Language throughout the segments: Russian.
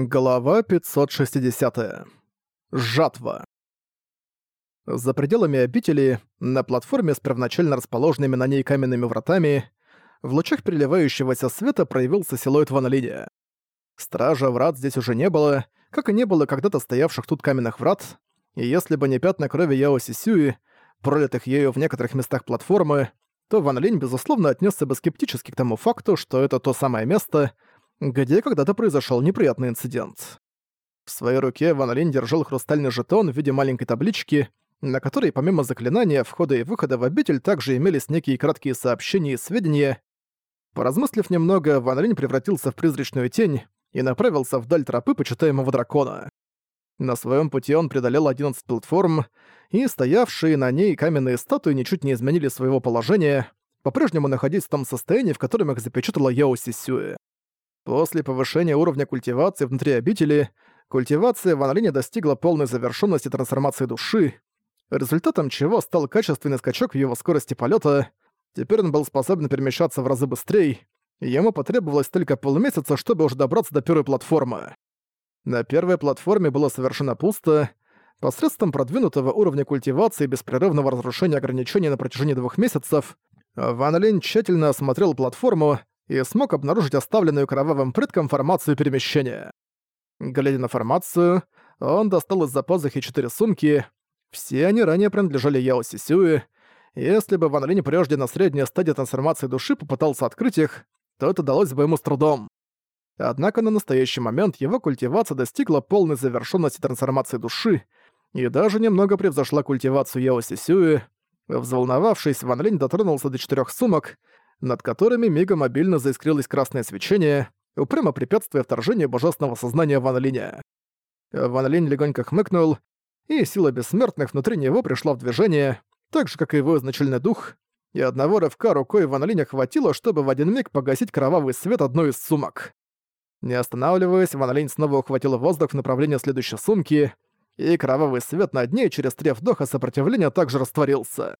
Глава 560. Жатва. За пределами обители, на платформе с первоначально расположенными на ней каменными вратами, в лучах переливающегося света проявился силуэт Ван Линя. Стража врат здесь уже не было, как и не было когда-то стоявших тут каменных врат, и если бы не пятна крови Яо Сисюи, пролитых ею в некоторых местах платформы, то Ван Линь, безусловно, отнесся бы скептически к тому факту, что это то самое место — где когда-то произошел неприятный инцидент. В своей руке Ван Линь держал хрустальный жетон в виде маленькой таблички, на которой помимо заклинания входа и выхода в обитель также имелись некие краткие сообщения и сведения. Поразмыслив немного, Ван Линь превратился в призрачную тень и направился вдаль тропы почитаемого дракона. На своем пути он преодолел 11 платформ, и стоявшие на ней каменные статуи ничуть не изменили своего положения, по-прежнему находясь в том состоянии, в котором их запечатала Яо Сисюэ. После повышения уровня культивации внутри обители, культивация в Анлине достигла полной завершенности трансформации души, результатом чего стал качественный скачок в его скорости полета. Теперь он был способен перемещаться в разы быстрее, и ему потребовалось только полмесяца, чтобы уже добраться до первой платформы. На первой платформе было совершенно пусто. Посредством продвинутого уровня культивации и беспрерывного разрушения ограничений на протяжении двух месяцев, Ван Линь тщательно осмотрел платформу и смог обнаружить оставленную кровавым предком формацию перемещения. Глядя на формацию, он достал из-за пазухи четыре сумки. Все они ранее принадлежали Яо Сисюи. Если бы Ван Линь прежде на средней стадии трансформации души попытался открыть их, то это далось бы ему с трудом. Однако на настоящий момент его культивация достигла полной завершенности трансформации души и даже немного превзошла культивацию Яо Сисюи. Взволновавшись, Ван Линь дотронулся до четырех сумок, над которыми мигом мобильно заискрилось красное свечение, упрямо препятствуя вторжению божественного сознания Ван Линя. Ван Линь легонько хмыкнул, и сила бессмертных внутри него пришла в движение, так же, как и его изначальный дух, и одного рывка рукой Ван Линя хватило, чтобы в один миг погасить кровавый свет одной из сумок. Не останавливаясь, Ван Линь снова ухватил воздух в направлении следующей сумки, и кровавый свет над ней через три вдоха сопротивления также растворился.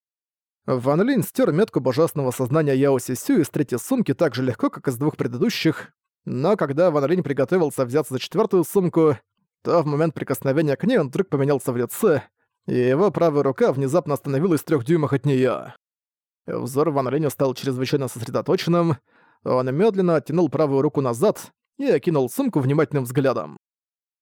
Ван Линь стер метку божественного сознания Яо Сисю из третьей сумки так же легко, как из двух предыдущих, но когда Ван Линь приготовился взяться за четвертую сумку, то в момент прикосновения к ней он вдруг поменялся в лице, и его правая рука внезапно остановилась в трех дюймах от нее. Взор Ван Линя стал чрезвычайно сосредоточенным, он медленно оттянул правую руку назад и окинул сумку внимательным взглядом.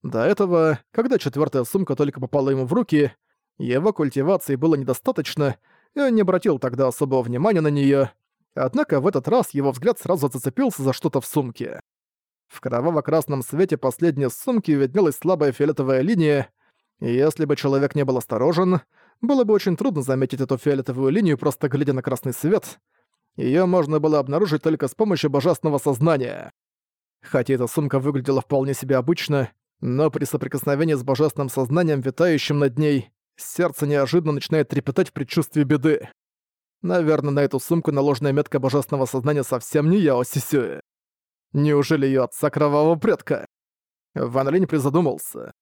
До этого, когда четвертая сумка только попала ему в руки, его культивации было недостаточно, и он не обратил тогда особого внимания на неё, однако в этот раз его взгляд сразу зацепился за что-то в сумке. В кроваво-красном свете последней сумки виднелась слабая фиолетовая линия, и если бы человек не был осторожен, было бы очень трудно заметить эту фиолетовую линию, просто глядя на красный свет. Её можно было обнаружить только с помощью божественного сознания. Хотя эта сумка выглядела вполне себе обычно, но при соприкосновении с божественным сознанием, витающим над ней, Сердце неожиданно начинает трепетать в предчувствии беды. Наверное, на эту сумку наложенная метка божественного сознания совсем не Яо Сисюэ. Неужели её отца кровавого предка? Ван Линь призадумался.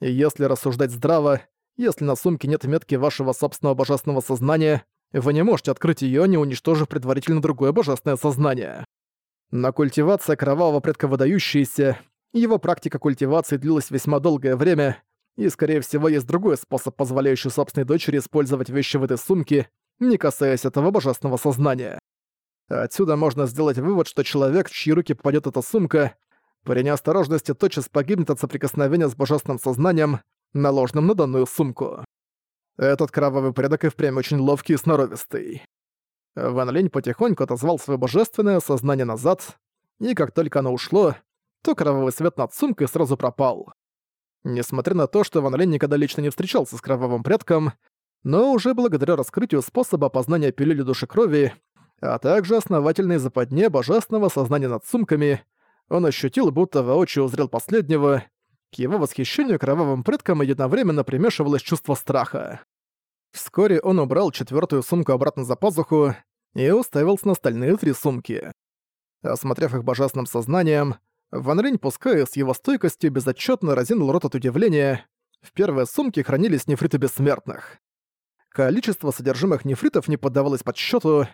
Если рассуждать здраво, если на сумке нет метки вашего собственного божественного сознания, вы не можете открыть её, не уничтожив предварительно другое божественное сознание. Но культивация кровавого предка выдающаяся, его практика культивации длилась весьма долгое время, и, скорее всего, есть другой способ, позволяющий собственной дочери использовать вещи в этой сумке, не касаясь этого божественного сознания. Отсюда можно сделать вывод, что человек, в чьи руки попадет эта сумка, при неосторожности тотчас погибнет от соприкосновения с божественным сознанием, наложенным на данную сумку. Этот кровавый предок и впрямь очень ловкий и сноровистый. Ван Линь потихоньку отозвал свое божественное сознание назад, и как только оно ушло, то кровавый свет над сумкой сразу пропал. Несмотря на то, что Ван Лень никогда лично не встречался с кровавым предком, но уже благодаря раскрытию способа опознания пилюли души крови, а также основательной западне божественного сознания над сумками, он ощутил, будто воочию узрел последнего. К его восхищению кровавым предкам единовременно примешивалось чувство страха. Вскоре он убрал четвертую сумку обратно за пазуху и уставился на остальные три сумки. Осмотрев их божественным сознанием, Ван Линь, пуская с его стойкостью, безотчетно разинул рот от удивления. В первой сумке хранились нефриты бессмертных. Количество содержимых нефритов не поддавалось подсчету.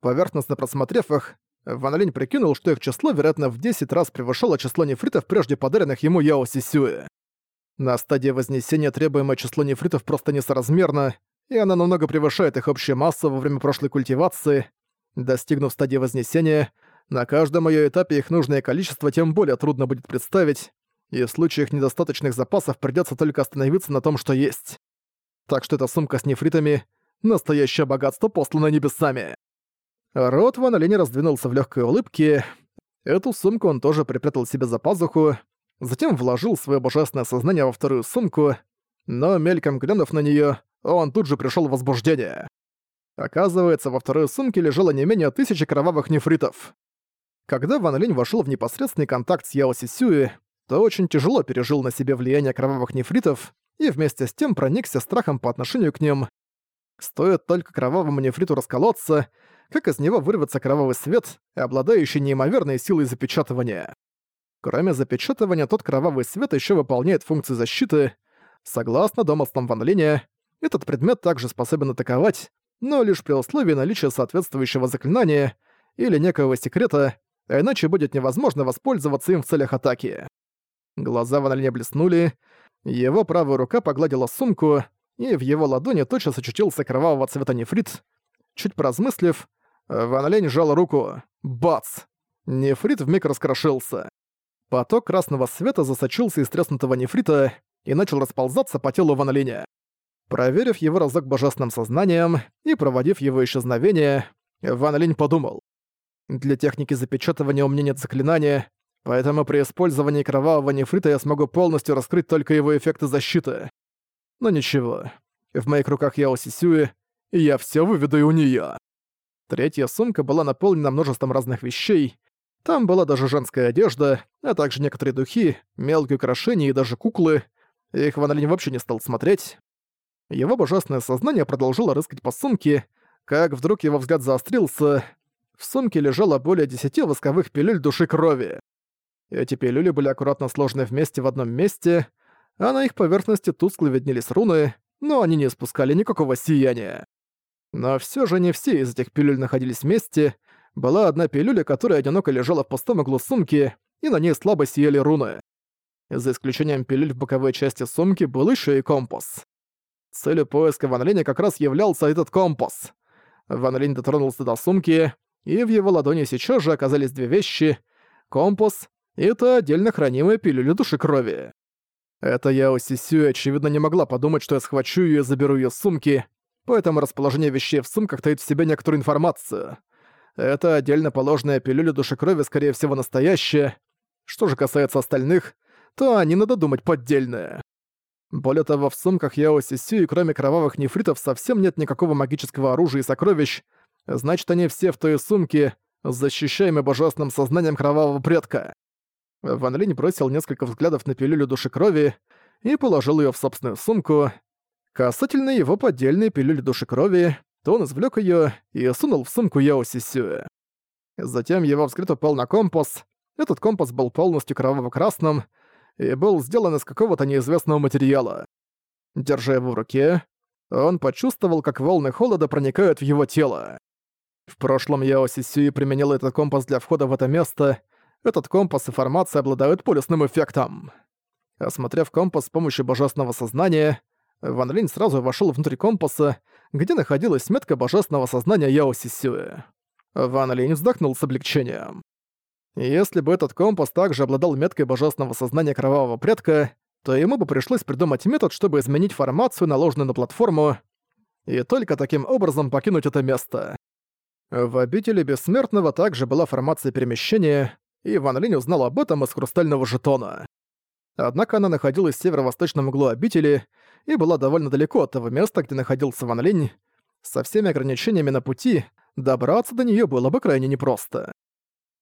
Поверхностно просмотрев их, Ван Линь прикинул, что их число, вероятно, в 10 раз превышало число нефритов, прежде подаренных ему Яо Сисюэ. На стадии Вознесения требуемое число нефритов просто несоразмерно, и она намного превышает их общую массу во время прошлой культивации. Достигнув стадии Вознесения, на каждом её этапе их нужное количество тем более трудно будет представить, и в случае их недостаточных запасов придётся только остановиться на том, что есть. Так что эта сумка с нефритами — настоящее богатство, посланное небесами. Рот Ван Линь раздвинулся в легкой улыбке. Эту сумку он тоже припрятал себе за пазуху, затем вложил свое божественное сознание во вторую сумку, но мельком глянув на нее, он тут же пришел в возбуждение. Оказывается, во второй сумке лежало не менее тысячи кровавых нефритов. Когда Ван Линь вошел в непосредственный контакт с Яо Сисюи, то очень тяжело пережил на себе влияние кровавых нефритов и вместе с тем проникся страхом по отношению к ним. Стоит только кровавому нефриту расколоться, как из него вырвется кровавый свет, обладающий неимоверной силой запечатывания. Кроме запечатывания, тот кровавый свет еще выполняет функцию защиты. Согласно домыслам Ван Линя, этот предмет также способен атаковать, но лишь при условии наличия соответствующего заклинания или некого секрета, а иначе будет невозможно воспользоваться им в целях атаки. Глаза Ван Линя блеснули, его правая рука погладила сумку, и в его ладони тотчас очутился кровавого цвета нефрит. Чуть поразмыслив, Ван Лень сжал руку. Бац! Нефрит вмиг раскрошился. Поток красного света засочился из треснутого нефрита и начал расползаться по телу Ван Линя. Проверив его разок божественным сознанием и проводив его исчезновение, Ван Линь подумал. Для техники запечатывания у меня нет заклинания, поэтому при использовании кровавого нефрита я смогу полностью раскрыть только его эффекты защиты. Но ничего. В моих руках Яо Сисюи, и я все выведу и у неё. Третья сумка была наполнена множеством разных вещей. Там была даже женская одежда, а также некоторые духи, мелкие украшения и даже куклы. Их Ван Линь вообще не стал смотреть. Его божественное сознание продолжило рыскать по сумке, как вдруг его взгляд заострился. В сумке лежало более десяти восковых пилюль души крови. Эти пилюли были аккуратно сложены вместе в одном месте, а на их поверхности тускло виднелись руны, но они не испускали никакого сияния. Но все же не все из этих пилюль находились вместе. Была одна пилюля, которая одиноко лежала в пустом углу сумки, и на ней слабо сияли руны. За исключением пилюль в боковой части сумки был еще и компас. Целью поиска Ван Линя как раз являлся этот компас. Ван Линь дотронулся до сумки, и в его ладони сейчас же оказались две вещи — компас и это отдельно хранимая пилюля души крови. Это Яо Сисю очевидно не могла подумать, что я схвачу ее и заберу ее сумки, поэтому расположение вещей в сумках таит в себе некоторую информацию. Это отдельно положенная пилюля души крови, скорее всего, настоящая. Что же касается остальных, то они надо думать поддельные. Более того, в сумках Яо Сисю, кроме кровавых нефритов, совсем нет никакого магического оружия и сокровищ, значит, они все в той сумке, защищаемые божественным сознанием кровавого предка. Ван Линь бросил несколько взглядов на пилюлю души крови и положил ее в собственную сумку. Касательно его поддельной пилюли души крови, то он извлек ее и сунул в сумку Яо Сисюэ. Затем его взгляд упал на компас. Этот компас был полностью кроваво-красным и был сделан из какого-то неизвестного материала. Держа его в руке, он почувствовал, как волны холода проникают в его тело. В прошлом Яо Сисюи применил этот компас для входа в это место. Этот компас и формация обладают полюсным эффектом. Осмотрев компас с помощью божественного сознания, Ван Линь сразу вошел внутрь компаса, где находилась метка божественного сознания Яо Сисюэ. Ван Линь вздохнул с облегчением. Если бы этот компас также обладал меткой божественного сознания кровавого предка, то ему бы пришлось придумать метод, чтобы изменить формацию, наложенную на платформу, и только таким образом покинуть это место. В обители Бессмертного также была формация перемещения, и Ван Линь узнал об этом из хрустального жетона. Однако она находилась в северо-восточном углу обители и была довольно далеко от того места, где находился Ван Линь. Со всеми ограничениями на пути добраться до нее было бы крайне непросто.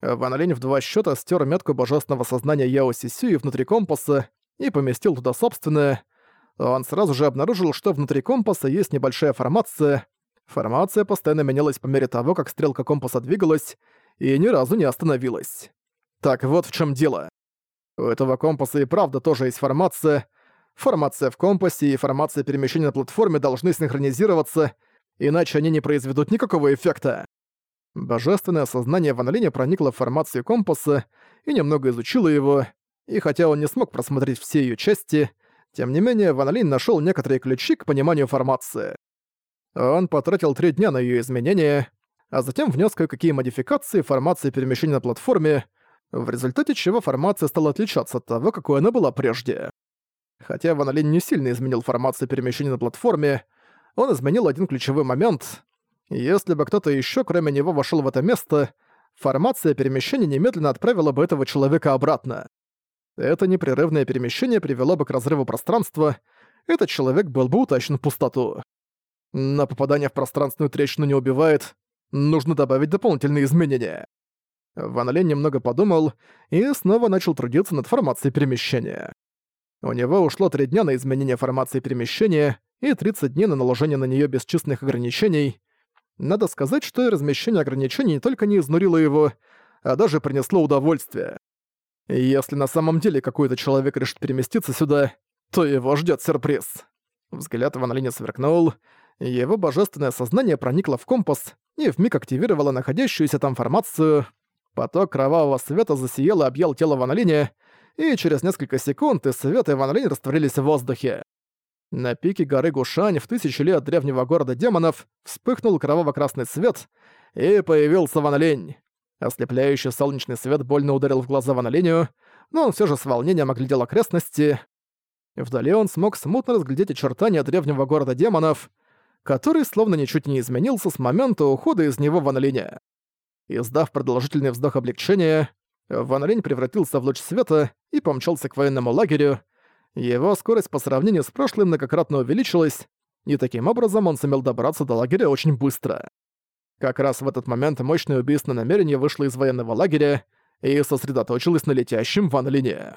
Ван Линь в два счета стер метку божественного сознания Яо Сисюи внутри компаса и поместил туда собственное. Он сразу же обнаружил, что внутри компаса есть небольшая формация. Формация постоянно менялась по мере того, как стрелка компаса двигалась, и ни разу не остановилась. Так вот в чем дело. У этого компаса и правда тоже есть формация. Формация в компасе и формация перемещения на платформе должны синхронизироваться, иначе они не произведут никакого эффекта. Божественное сознание Ван Линя проникло в формацию компаса и немного изучило его, и хотя он не смог просмотреть все ее части, тем не менее Ван Линь нашёл некоторые ключи к пониманию формации. Он потратил три дня на ее изменения, а затем внес кое-какие модификации формации перемещения на платформе, в результате чего формация стала отличаться от того, какой она была прежде. Хотя Ван Линь не сильно изменил формацию перемещения на платформе, он изменил один ключевой момент. Если бы кто-то еще, кроме него, вошел в это место, формация перемещения немедленно отправила бы этого человека обратно. Это непрерывное перемещение привело бы к разрыву пространства, этот человек был бы утащен в пустоту. Но попадание в пространственную трещину не убивает, нужно добавить дополнительные изменения. Ван Лен немного подумал и снова начал трудиться над формацией перемещения. У него ушло три дня на изменение формации перемещения и 30 дней на наложение на нее бесчисленных ограничений. Надо сказать, что размещение ограничений не только не изнурило его, а даже принесло удовольствие. Если на самом деле какой-то человек решит переместиться сюда, то его ждет сюрприз. Взгляд Ван Линя сверкнул, его божественное сознание проникло в компас и вмиг активировало находящуюся там формацию. Поток кровавого света засиял и объял тело Ван и через несколько секунд и свет и Ван растворились в воздухе. На пике горы Гушань в тысячи лет древнего города демонов вспыхнул кроваво-красный свет, и появился Ван. Ослепляющий солнечный свет больно ударил в глаза Ван но он все же с волнением оглядел окрестности. Вдали он смог смутно разглядеть очертания древнего города демонов, который словно ничуть не изменился с момента ухода из него Ван Линя. Издав продолжительный вздох облегчения, Ван Линь превратился в луч света и помчался к военному лагерю. Его скорость по сравнению с прошлым многократно увеличилась, и таким образом он сумел добраться до лагеря очень быстро. Как раз в этот момент мощное убийственное намерение вышло из военного лагеря и сосредоточилось на летящем Ван Лине.